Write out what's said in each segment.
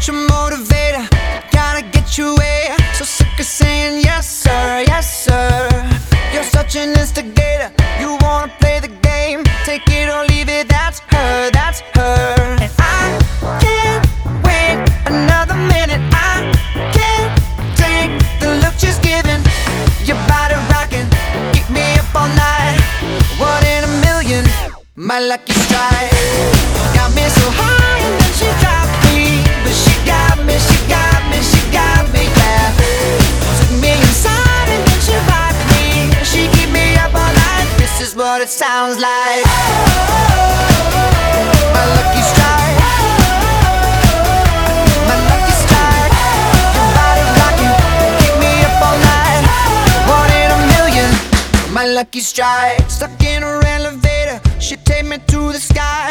get your motivator, gotta get your way. So sick of saying yes, sir, yes, sir. You're such an instigator, you wanna play the game. Take it or leave it, that's her, that's her. And I can't wait another minute, I can't take the look she's giving. Your body keep me up all night. One in a million, my lucky strike. Sounds like. My lucky strike. My lucky strike. Your body rocking, keep me up all night. One in a million. My lucky strike. Stuck in her elevator, she take me to the sky,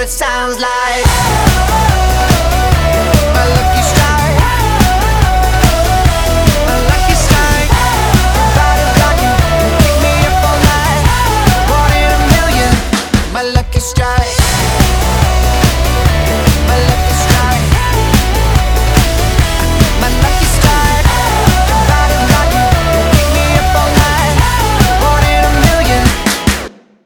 what it sounds like.